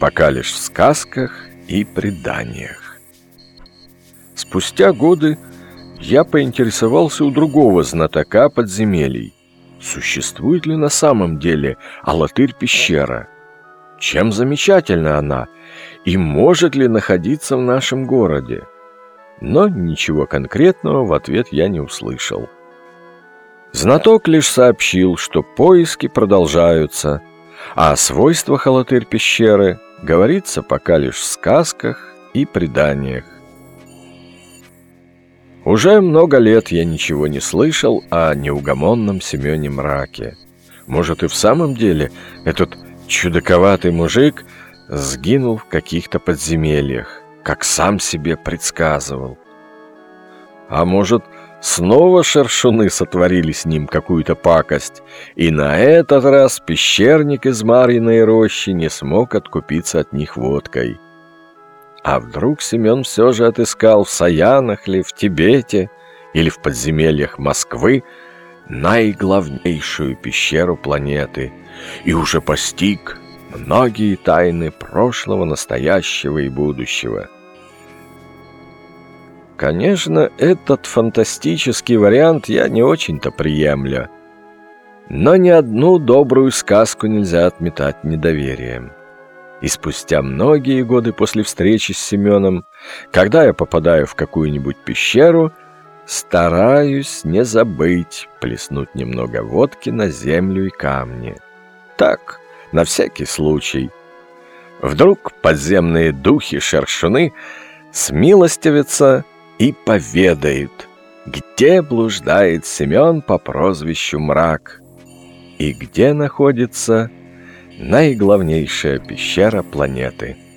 пока лишь в сказках и преданиях. Спустя годы я поинтересовался у другого знатока подземелий, существует ли на самом деле Алатырь-пещера, чем замечательна она и может ли находиться в нашем городе. Но ничего конкретного в ответ я не услышал. Знаток лишь сообщил, что поиски продолжаются, а о свойствах Алатырь-пещеры говорится пока лишь в сказках и преданиях. Уже много лет я ничего не слышал о неугомонном Семене Мраке. Может, и в самом деле этот чудаковатый мужик сгинул в каких-то подземельях, как сам себе предсказывал. А может, снова шершуны сотворили с ним какую-то пакость, и на этот раз пещерник из Марьиной рощи не смог откупиться от них водкой. А вдруг Семен все же отыскал в Саянах ли, в Тибете или в подземельях Москвы наиглавнейшую пещеру планеты и уже постиг многие тайны прошлого, настоящего и будущего. Конечно, этот фантастический вариант я не очень-то приемлю, но ни одну добрую сказку нельзя отметать недоверием. И спустя многие годы после встречи с Семеном, когда я попадаю в какую-нибудь пещеру, стараюсь не забыть плеснуть немного водки на землю и камни. Так, на всякий случай. Вдруг подземные духи-шершуны смилостивятся и поведают, где блуждает Семен по прозвищу Мрак и где находится наиглавнейшая пещера планеты –